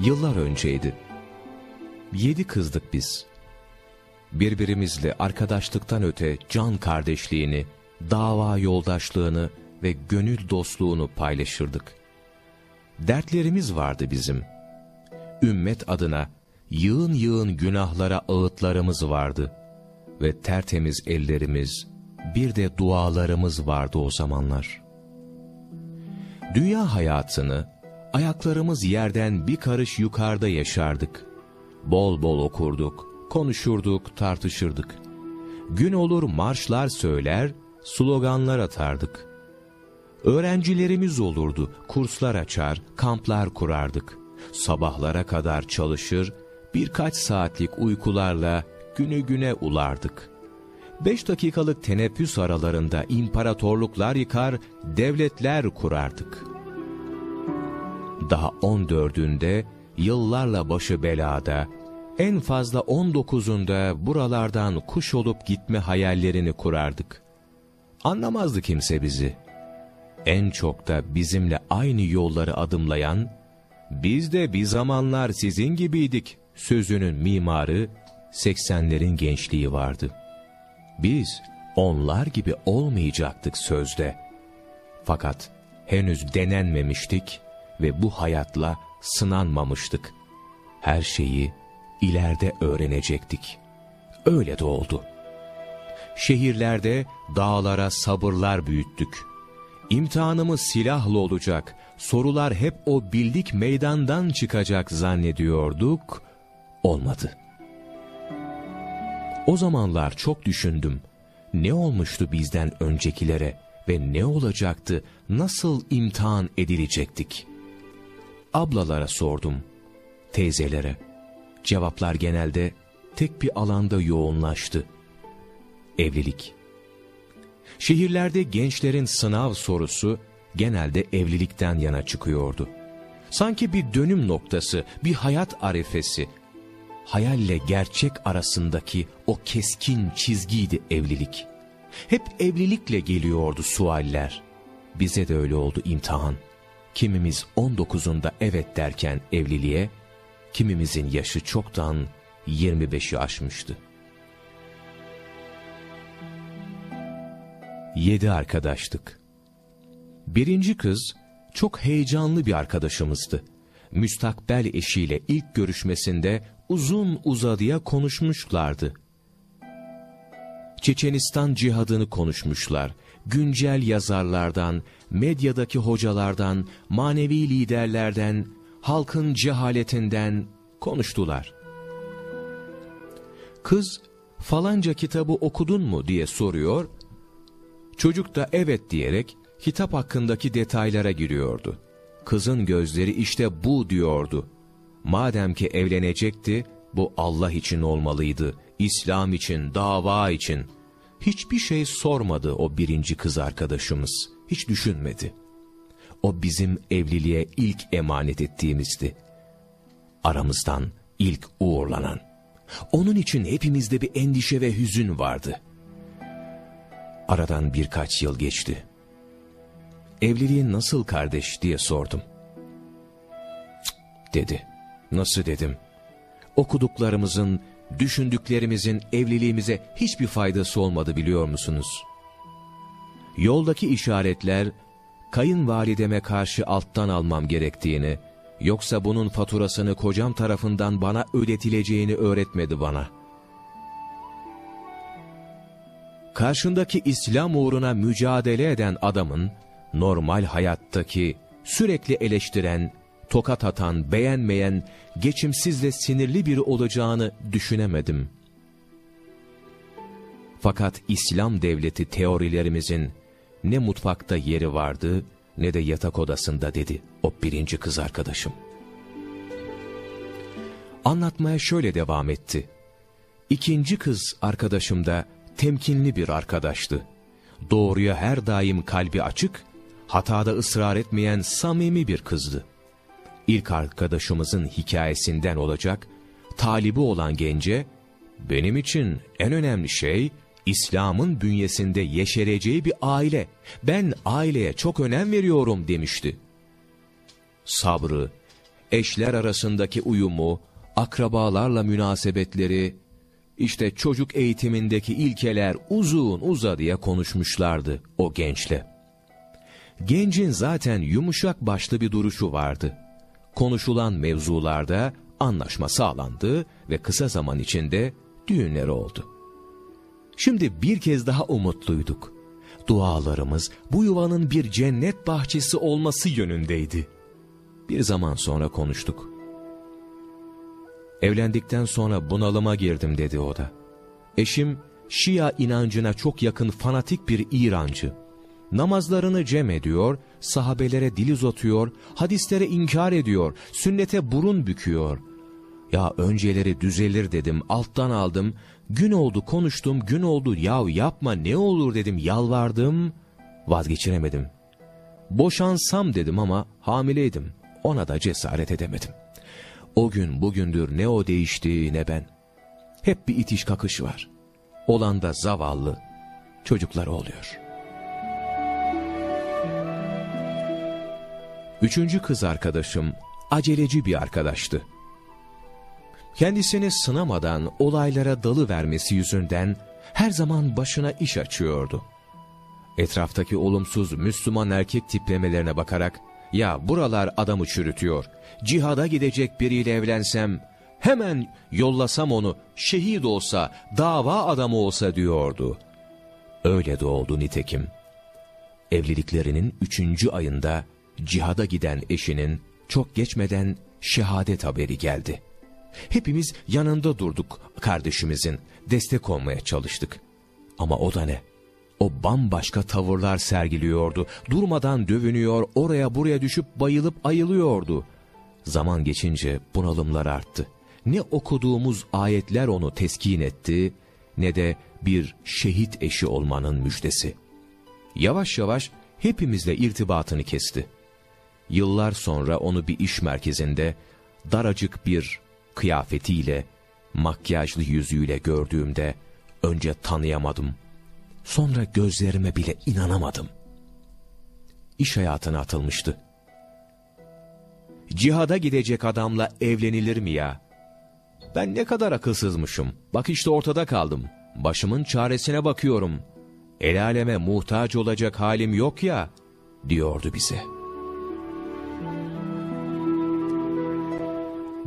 Yıllar önceydi. Yedi kızdık biz. Birbirimizle arkadaşlıktan öte can kardeşliğini, dava yoldaşlığını ve gönül dostluğunu paylaşırdık. Dertlerimiz vardı bizim. Ümmet adına yığın yığın günahlara ağıtlarımız vardı. Ve tertemiz ellerimiz, bir de dualarımız vardı o zamanlar. Dünya hayatını ayaklarımız yerden bir karış yukarıda yaşardık. Bol bol okurduk, konuşurduk, tartışırdık. Gün olur marşlar söyler, sloganlar atardık. Öğrencilerimiz olurdu, kurslar açar, kamplar kurardık. Sabahlara kadar çalışır, birkaç saatlik uykularla günü güne ulardık. Beş dakikalık teneffüs aralarında imparatorluklar yıkar, devletler kurardık. Daha on dördünde, yıllarla başı belada, en fazla on dokuzunda buralardan kuş olup gitme hayallerini kurardık. Anlamazdı kimse bizi. En çok da bizimle aynı yolları adımlayan, biz de bir zamanlar sizin gibiydik sözünün mimarı, 80'lerin gençliği vardı. Biz onlar gibi olmayacaktık sözde. Fakat henüz denenmemiştik ve bu hayatla sınanmamıştık. Her şeyi ileride öğrenecektik. Öyle de oldu. Şehirlerde dağlara sabırlar büyüttük. İmtihanımız silahlı olacak, sorular hep o bildik meydandan çıkacak zannediyorduk, olmadı. O zamanlar çok düşündüm. Ne olmuştu bizden öncekilere ve ne olacaktı, nasıl imtihan edilecektik? Ablalara sordum, teyzelere. Cevaplar genelde tek bir alanda yoğunlaştı. Evlilik. Şehirlerde gençlerin sınav sorusu genelde evlilikten yana çıkıyordu. Sanki bir dönüm noktası, bir hayat arifesi, hayalle gerçek arasındaki o keskin çizgiydi evlilik. Hep evlilikle geliyordu sualler. Bize de öyle oldu imtihan. Kimimiz 19'unda evet derken evliliğe, kimimizin yaşı çoktan 25'i aşmıştı. Yedi arkadaştık. Birinci kız çok heyecanlı bir arkadaşımızdı. Müstakbel eşiyle ilk görüşmesinde uzun uzadıya konuşmuşlardı. Çeçenistan cihadını konuşmuşlar. Güncel yazarlardan, medyadaki hocalardan, manevi liderlerden, halkın cehaletinden konuştular. Kız, falanca kitabı okudun mu diye soruyor. Çocuk da evet diyerek kitap hakkındaki detaylara giriyordu. Kızın gözleri işte bu diyordu. Madem ki evlenecekti, bu Allah için olmalıydı, İslam için, dava için. Hiçbir şey sormadı o birinci kız arkadaşımız, hiç düşünmedi. O bizim evliliğe ilk emanet ettiğimizdi. Aramızdan ilk uğurlanan. Onun için hepimizde bir endişe ve hüzün vardı. Aradan birkaç yıl geçti. Evliliğin nasıl kardeş diye sordum. Cık, dedi. Nasıl dedim? Okuduklarımızın, düşündüklerimizin evliliğimize hiçbir faydası olmadı biliyor musunuz? Yoldaki işaretler, kayınvalideme karşı alttan almam gerektiğini, yoksa bunun faturasını kocam tarafından bana ödetileceğini öğretmedi bana. Karşındaki İslam uğruna mücadele eden adamın, normal hayattaki, sürekli eleştiren, tokat atan, beğenmeyen, geçimsiz ve sinirli biri olacağını düşünemedim. Fakat İslam devleti teorilerimizin ne mutfakta yeri vardı ne de yatak odasında dedi o birinci kız arkadaşım. Anlatmaya şöyle devam etti. İkinci kız arkadaşım da temkinli bir arkadaştı. Doğruya her daim kalbi açık, hatada ısrar etmeyen samimi bir kızdı ilk arkadaşımızın hikayesinden olacak, talibi olan gence, benim için en önemli şey, İslam'ın bünyesinde yeşereceği bir aile. Ben aileye çok önem veriyorum demişti. Sabrı, eşler arasındaki uyumu, akrabalarla münasebetleri, işte çocuk eğitimindeki ilkeler uzun uzadıya konuşmuşlardı o gençle. Gencin zaten yumuşak başlı bir duruşu vardı. Konuşulan mevzularda anlaşma sağlandı ve kısa zaman içinde düğünler oldu. Şimdi bir kez daha umutluyduk. Dualarımız bu yuvanın bir cennet bahçesi olması yönündeydi. Bir zaman sonra konuştuk. Evlendikten sonra bunalıma girdim dedi o da. Eşim Şia inancına çok yakın fanatik bir İrancı. Namazlarını cem ediyor, sahabelere dil uzatıyor, hadislere inkar ediyor, sünnete burun büküyor. Ya önceleri düzelir dedim, alttan aldım. Gün oldu konuştum, gün oldu yav yapma ne olur dedim, yalvardım. Vazgeçiremedim. Boşansam dedim ama hamileydim. Ona da cesaret edemedim. O gün bugündür ne o değişti ne ben. Hep bir itiş kakış var. Olan da zavallı. Çocuklar oluyor. Üçüncü kız arkadaşım aceleci bir arkadaştı. Kendisini sınamadan olaylara dalı vermesi yüzünden her zaman başına iş açıyordu. Etraftaki olumsuz Müslüman erkek tiplemelerine bakarak ya buralar adamı çürütüyor. Cihada gidecek biriyle evlensem, hemen yollasam onu, şehit olsa, dava adamı olsa diyordu. Öyle de oldu nitekim. Evliliklerinin üçüncü ayında cihada giden eşinin çok geçmeden şehadet haberi geldi. Hepimiz yanında durduk kardeşimizin, destek olmaya çalıştık. Ama o da ne? O bambaşka tavırlar sergiliyordu. Durmadan dövünüyor, oraya buraya düşüp bayılıp ayılıyordu. Zaman geçince bunalımlar arttı. Ne okuduğumuz ayetler onu teskin etti, ne de bir şehit eşi olmanın müjdesi. Yavaş yavaş hepimizle irtibatını kesti. Yıllar sonra onu bir iş merkezinde daracık bir kıyafetiyle, makyajlı yüzüyle gördüğümde önce tanıyamadım.'' Sonra gözlerime bile inanamadım. İş hayatına atılmıştı. Cihada gidecek adamla evlenilir mi ya? Ben ne kadar akılsızmışım. Bak işte ortada kaldım. Başımın çaresine bakıyorum. El aleme muhtaç olacak halim yok ya, diyordu bize.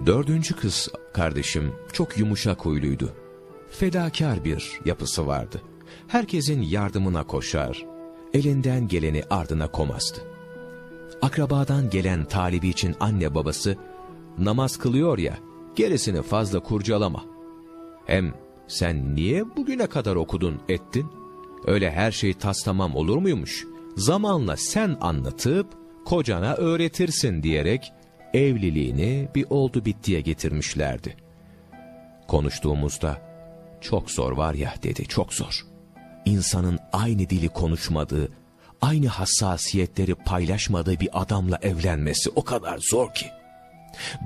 Dördüncü kız kardeşim çok yumuşak huyluydu. Fedakar bir yapısı vardı herkesin yardımına koşar, elinden geleni ardına komazdı. Akrabadan gelen talibi için anne babası, namaz kılıyor ya, gerisini fazla kurcalama. Hem sen niye bugüne kadar okudun ettin? Öyle her şey tas tamam olur muymuş? Zamanla sen anlatıp kocana öğretirsin diyerek evliliğini bir oldu bittiye getirmişlerdi. Konuştuğumuzda çok zor var ya dedi çok zor insanın aynı dili konuşmadığı, aynı hassasiyetleri paylaşmadığı bir adamla evlenmesi o kadar zor ki.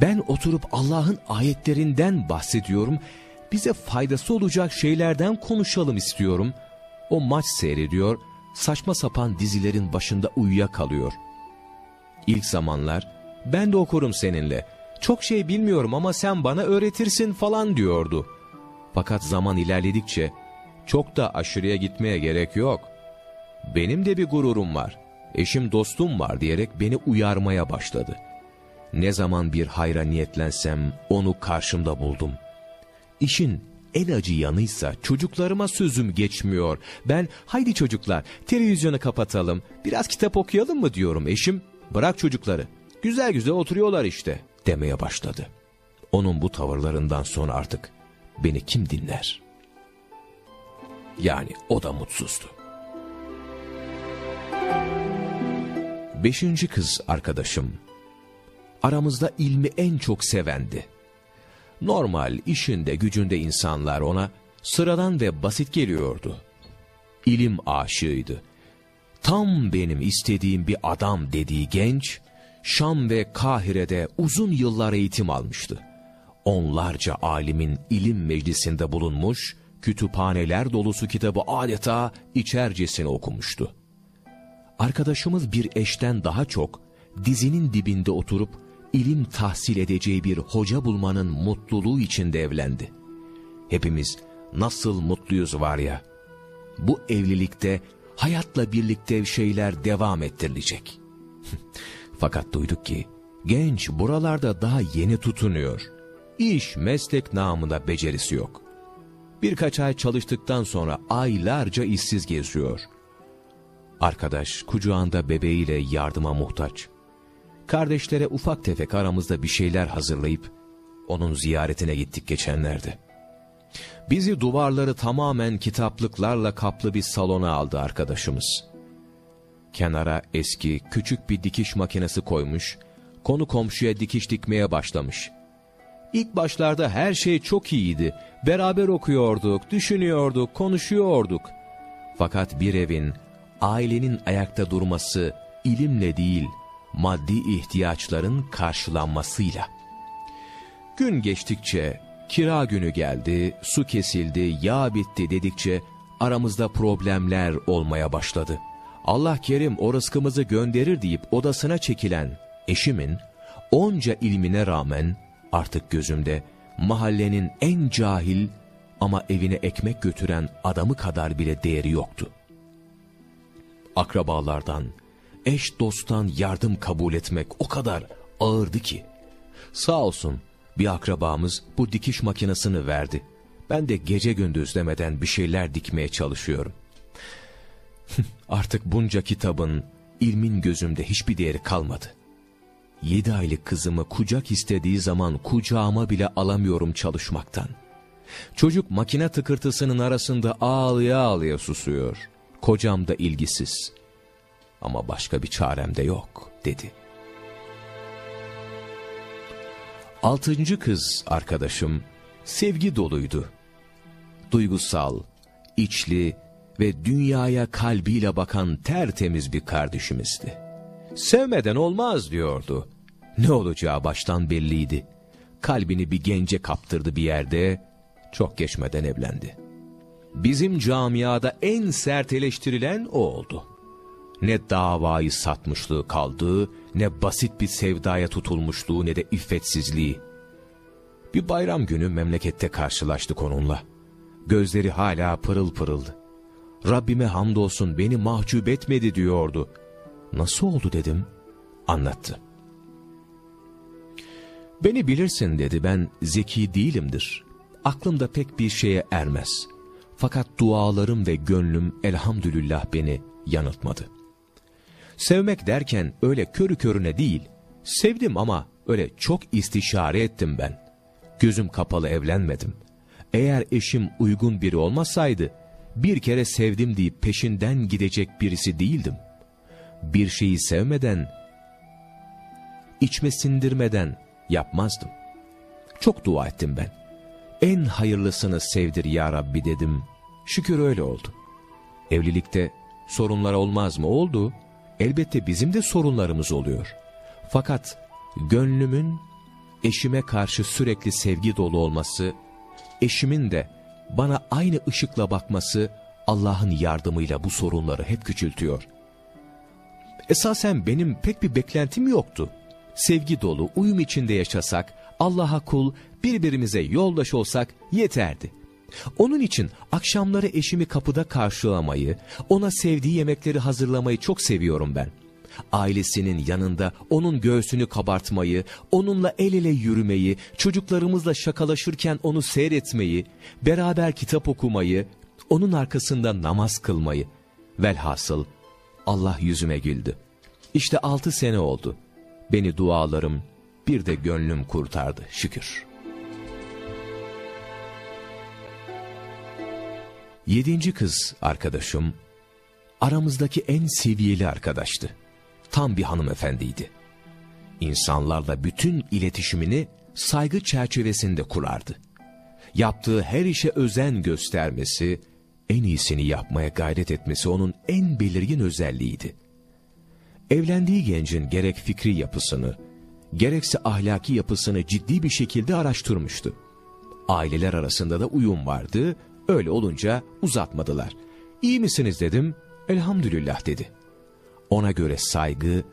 Ben oturup Allah'ın ayetlerinden bahsediyorum, bize faydası olacak şeylerden konuşalım istiyorum. O maç seyrediyor, saçma sapan dizilerin başında uyuyakalıyor. İlk zamanlar, ben de okurum seninle, çok şey bilmiyorum ama sen bana öğretirsin falan diyordu. Fakat zaman ilerledikçe, çok da aşırıya gitmeye gerek yok. Benim de bir gururum var, eşim dostum var diyerek beni uyarmaya başladı. Ne zaman bir hayra niyetlensem onu karşımda buldum. İşin en acı yanıysa çocuklarıma sözüm geçmiyor. Ben haydi çocuklar televizyonu kapatalım biraz kitap okuyalım mı diyorum eşim. Bırak çocukları güzel güzel oturuyorlar işte demeye başladı. Onun bu tavırlarından sonra artık beni kim dinler? Yani o da mutsuzdu. Beşinci kız arkadaşım. Aramızda ilmi en çok sevendi. Normal işinde gücünde insanlar ona sıradan ve basit geliyordu. İlim aşığıydı. Tam benim istediğim bir adam dediği genç, Şam ve Kahire'de uzun yıllar eğitim almıştı. Onlarca alimin ilim meclisinde bulunmuş, kütüphaneler dolusu kitabı adeta içercesine okumuştu. Arkadaşımız bir eşten daha çok dizinin dibinde oturup ilim tahsil edeceği bir hoca bulmanın mutluluğu içinde evlendi. Hepimiz nasıl mutluyuz var ya, bu evlilikte hayatla birlikte şeyler devam ettirilecek. Fakat duyduk ki, genç buralarda daha yeni tutunuyor. İş, meslek namında becerisi yok. Birkaç ay çalıştıktan sonra aylarca işsiz geziyor. Arkadaş kucağında bebeğiyle yardıma muhtaç. Kardeşlere ufak tefek aramızda bir şeyler hazırlayıp onun ziyaretine gittik geçenlerde. Bizi duvarları tamamen kitaplıklarla kaplı bir salona aldı arkadaşımız. Kenara eski küçük bir dikiş makinesi koymuş, konu komşuya dikiş dikmeye başlamış. İlk başlarda her şey çok iyiydi. Beraber okuyorduk, düşünüyorduk, konuşuyorduk. Fakat bir evin, ailenin ayakta durması ilimle değil, maddi ihtiyaçların karşılanmasıyla. Gün geçtikçe kira günü geldi, su kesildi, yağ bitti dedikçe aramızda problemler olmaya başladı. Allah kerim o rızkımızı gönderir deyip odasına çekilen eşimin onca ilmine rağmen artık gözümde mahallenin en cahil ama evine ekmek götüren adamı kadar bile değeri yoktu. Akrabalardan, eş dosttan yardım kabul etmek o kadar ağırdı ki. Sağ olsun bir akrabamız bu dikiş makinesini verdi. Ben de gece gündüz demeden bir şeyler dikmeye çalışıyorum. Artık bunca kitabın, ilmin gözümde hiçbir değeri kalmadı. Yedi aylık kızımı kucak istediği zaman kucağıma bile alamıyorum çalışmaktan. Çocuk makine tıkırtısının arasında ağlıya ağlıya susuyor. Kocam da ilgisiz. Ama başka bir çarem de yok dedi. Altıncı kız arkadaşım sevgi doluydu. Duygusal, içli ve dünyaya kalbiyle bakan tertemiz bir kardeşimizdi. Sevmeden olmaz diyordu. Ne olacağı baştan belliydi. Kalbini bir gence kaptırdı bir yerde, çok geçmeden evlendi. Bizim camiada en sert eleştirilen o oldu. Ne davayı satmışlığı kaldı, ne basit bir sevdaya tutulmuşluğu ne de iffetsizliği. Bir bayram günü memlekette karşılaştık onunla. Gözleri hala pırıl pırıl. Rabbime hamdolsun beni mahcup etmedi diyordu. Nasıl oldu dedim. Anlattı. Beni bilirsin dedi ben zeki değilimdir. Aklımda pek bir şeye ermez. Fakat dualarım ve gönlüm elhamdülillah beni yanıltmadı. Sevmek derken öyle körü körüne değil, sevdim ama öyle çok istişare ettim ben. Gözüm kapalı evlenmedim. Eğer eşim uygun biri olmasaydı, bir kere sevdim deyip peşinden gidecek birisi değildim. Bir şeyi sevmeden, içme sindirmeden yapmazdım. Çok dua ettim ben. En hayırlısını sevdir ya Rabbi dedim. Şükür öyle oldu. Evlilikte sorunlar olmaz mı? Oldu. Elbette bizim de sorunlarımız oluyor. Fakat gönlümün eşime karşı sürekli sevgi dolu olması, eşimin de bana aynı ışıkla bakması Allah'ın yardımıyla bu sorunları hep küçültüyor. Esasen benim pek bir beklentim yoktu. Sevgi dolu, uyum içinde yaşasak, Allah'a kul, birbirimize yoldaş olsak yeterdi. Onun için akşamları eşimi kapıda karşılamayı, ona sevdiği yemekleri hazırlamayı çok seviyorum ben. Ailesinin yanında onun göğsünü kabartmayı, onunla el ele yürümeyi, çocuklarımızla şakalaşırken onu seyretmeyi, beraber kitap okumayı, onun arkasında namaz kılmayı. Velhasıl Allah yüzüme güldü. İşte altı sene oldu. Beni dualarım, bir de gönlüm kurtardı şükür.'' Yedinci kız arkadaşım, aramızdaki en seviyeli arkadaştı. Tam bir hanımefendiydi. İnsanlarla bütün iletişimini saygı çerçevesinde kurardı. Yaptığı her işe özen göstermesi, en iyisini yapmaya gayret etmesi onun en belirgin özelliğiydi. Evlendiği gencin gerek fikri yapısını, gerekse ahlaki yapısını ciddi bir şekilde araştırmıştı. Aileler arasında da uyum vardı Öyle olunca uzatmadılar. İyi misiniz dedim, elhamdülillah dedi. Ona göre saygı,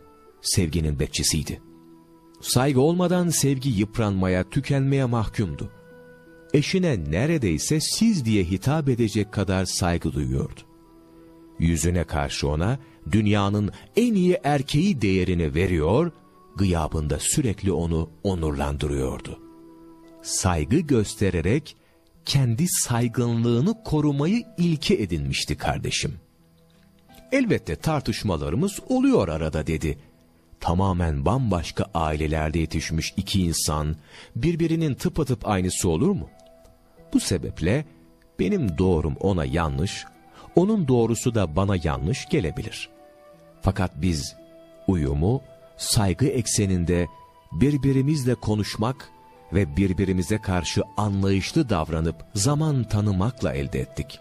sevginin bekçisiydi. Saygı olmadan sevgi yıpranmaya, tükenmeye mahkumdu. Eşine neredeyse siz diye hitap edecek kadar saygı duyuyordu. Yüzüne karşı ona dünyanın en iyi erkeği değerini veriyor, gıyabında sürekli onu onurlandırıyordu. Saygı göstererek kendi saygınlığını korumayı ilke edinmişti kardeşim. Elbette tartışmalarımız oluyor arada dedi. Tamamen bambaşka ailelerde yetişmiş iki insan birbirinin tıpatıp aynısı olur mu? Bu sebeple benim doğrum ona yanlış, onun doğrusu da bana yanlış gelebilir. Fakat biz uyumu, saygı ekseninde birbirimizle konuşmak ve birbirimize karşı anlayışlı davranıp zaman tanımakla elde ettik.